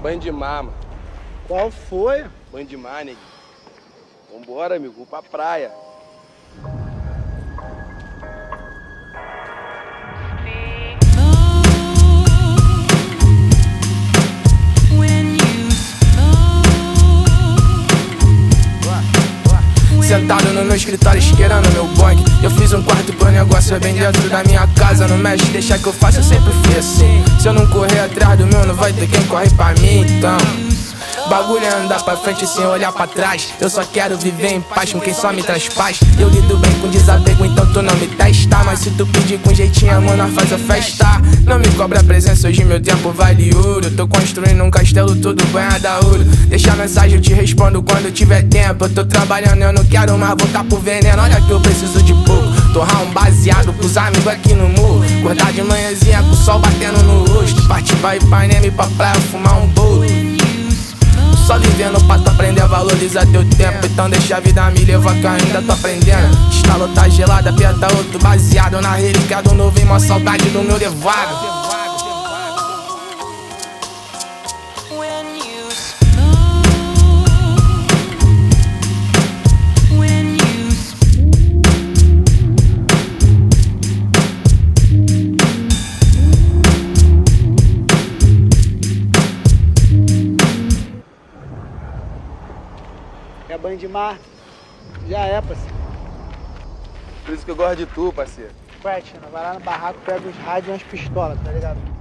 Banho de mar, mano. Qual foi? Banho de mar, nego. Vambora, amigo. Vou pra praia. Sentado no meu escritório esquerando meu bonk Eu fiz um quarto pro negócio bem dentro da minha casa Não mexe, deixa que eu faço, eu sempre fiz assim. Se eu não correr atrás do meu, não vai ter quem corre pra mim, então Bagulho é andar pra frente sem olhar pra trás. Eu só quero viver em paz com quem só me traz paz. Eu lido bem com desapego, então tu não me testa. Mas se tu pedir com jeitinho, amor, nós faz a festa. Não me cobra presença, hoje meu tempo vale ouro. Tô construindo um castelo todo banhado a ouro. Deixa a mensagem, eu te respondo quando tiver tempo. Eu tô trabalhando, eu não quero mais voltar pro veneno. Olha que eu preciso de pouco. Torrar um baseado pros amigos aqui no morro. Acordar de manhãzinha com o sol batendo no rosto. Partir pra Ipanema e pra praia fumar um bolo. Aprender a valorizar teu tempo Então deixa a vida me levar que eu ainda tô aprendendo. Estalo tá gelado, aperta outro baseado Na relíquia do novo e mó saudade do meu levado Quer banho de mar? Já é, parceiro. Por isso que eu gosto de tu, parceiro. Vai, Tina, vai lá no barraco, pega os rádios e umas pistolas, tá ligado?